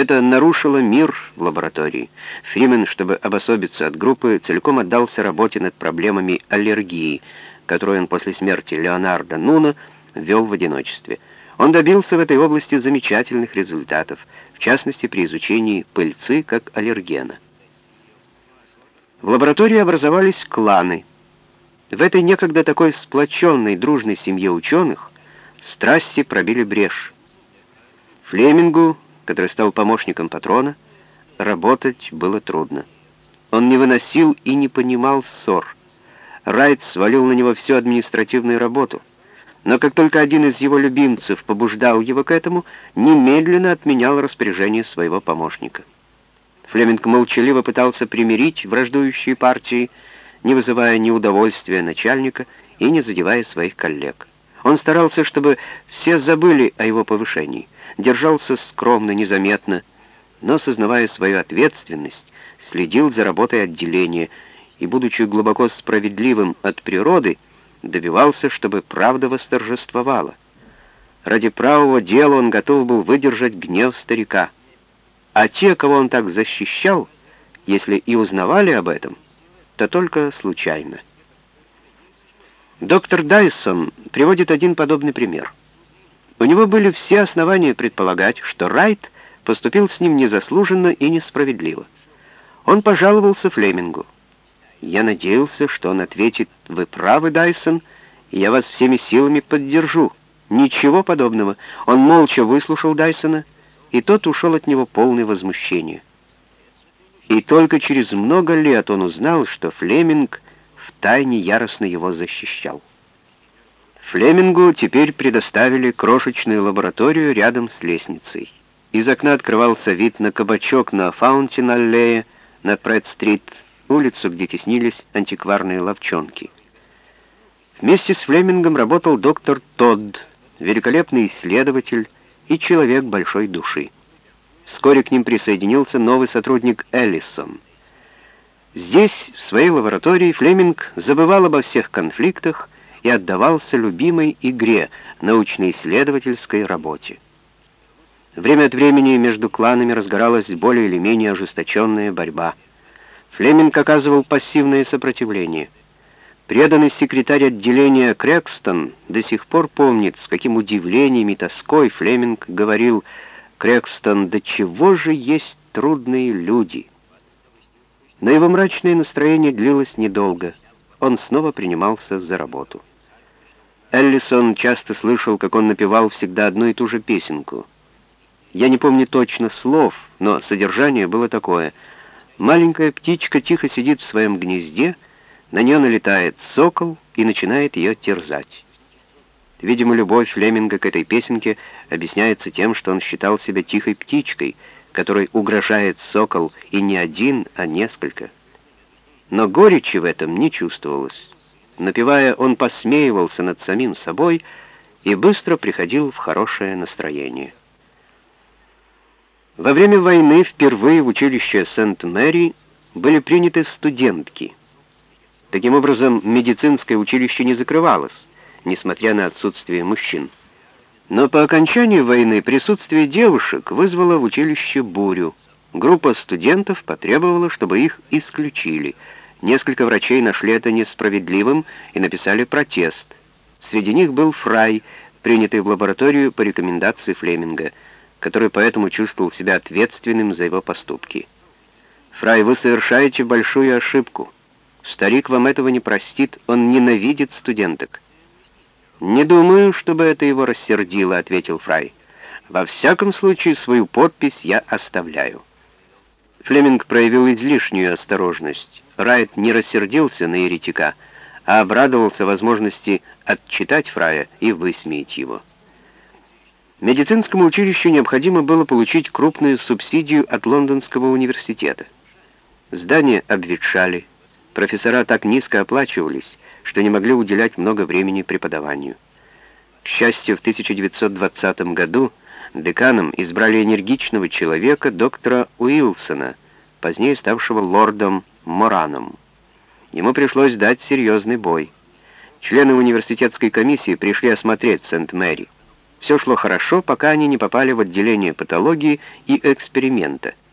Это нарушило мир в лаборатории. Фримен, чтобы обособиться от группы, целиком отдался работе над проблемами аллергии, которую он после смерти Леонардо Нуна вел в одиночестве. Он добился в этой области замечательных результатов, в частности при изучении пыльцы как аллергена. В лаборатории образовались кланы. В этой некогда такой сплоченной, дружной семье ученых страсти пробили брешь. Флемингу который стал помощником патрона, работать было трудно. Он не выносил и не понимал ссор. Райт свалил на него всю административную работу. Но как только один из его любимцев побуждал его к этому, немедленно отменял распоряжение своего помощника. Флеминг молчаливо пытался примирить враждующие партии, не вызывая неудовольствия начальника и не задевая своих коллег. Он старался, чтобы все забыли о его повышении — держался скромно, незаметно, но, сознавая свою ответственность, следил за работой отделения и, будучи глубоко справедливым от природы, добивался, чтобы правда восторжествовала. Ради правого дела он готов был выдержать гнев старика. А те, кого он так защищал, если и узнавали об этом, то только случайно. Доктор Дайсон приводит один подобный пример — у него были все основания предполагать, что Райт поступил с ним незаслуженно и несправедливо. Он пожаловался Флемингу. «Я надеялся, что он ответит, «Вы правы, Дайсон, и я вас всеми силами поддержу». Ничего подобного. Он молча выслушал Дайсона, и тот ушел от него полный возмущения. И только через много лет он узнал, что Флеминг втайне яростно его защищал. Флемингу теперь предоставили крошечную лабораторию рядом с лестницей. Из окна открывался вид на кабачок на Фаунтин-аллее, на Пред-стрит, улицу, где теснились антикварные ловчонки. Вместе с Флемингом работал доктор Тодд, великолепный исследователь и человек большой души. Вскоре к ним присоединился новый сотрудник Эллисон. Здесь, в своей лаборатории, Флеминг забывал обо всех конфликтах, и отдавался любимой игре, научно-исследовательской работе. Время от времени между кланами разгоралась более или менее ожесточенная борьба. Флеминг оказывал пассивное сопротивление. Преданный секретарь отделения Крекстон до сих пор помнит, с каким удивлением и тоской Флеминг говорил «Крекстон, до чего же есть трудные люди?» Но его мрачное настроение длилось недолго. Он снова принимался за работу. Эллисон часто слышал, как он напевал всегда одну и ту же песенку. Я не помню точно слов, но содержание было такое. Маленькая птичка тихо сидит в своем гнезде, на нее налетает сокол и начинает ее терзать. Видимо, любовь Флеминга к этой песенке объясняется тем, что он считал себя тихой птичкой, которой угрожает сокол и не один, а несколько. Но горечи в этом не чувствовалось. Напевая, он посмеивался над самим собой и быстро приходил в хорошее настроение. Во время войны впервые в училище Сент-Мэри были приняты студентки. Таким образом, медицинское училище не закрывалось, несмотря на отсутствие мужчин. Но по окончании войны присутствие девушек вызвало в училище бурю. Группа студентов потребовала, чтобы их исключили — Несколько врачей нашли это несправедливым и написали протест. Среди них был Фрай, принятый в лабораторию по рекомендации Флеминга, который поэтому чувствовал себя ответственным за его поступки. «Фрай, вы совершаете большую ошибку. Старик вам этого не простит, он ненавидит студенток». «Не думаю, чтобы это его рассердило», — ответил Фрай. «Во всяком случае, свою подпись я оставляю». Флеминг проявил излишнюю осторожность. Райт не рассердился на еретика, а обрадовался возможности отчитать Фрая и высмеять его. Медицинскому училищу необходимо было получить крупную субсидию от Лондонского университета. Здания обветшали, профессора так низко оплачивались, что не могли уделять много времени преподаванию. К счастью, в 1920 году Деканом избрали энергичного человека, доктора Уилсона, позднее ставшего лордом Мораном. Ему пришлось дать серьезный бой. Члены университетской комиссии пришли осмотреть Сент-Мэри. Все шло хорошо, пока они не попали в отделение патологии и эксперимента —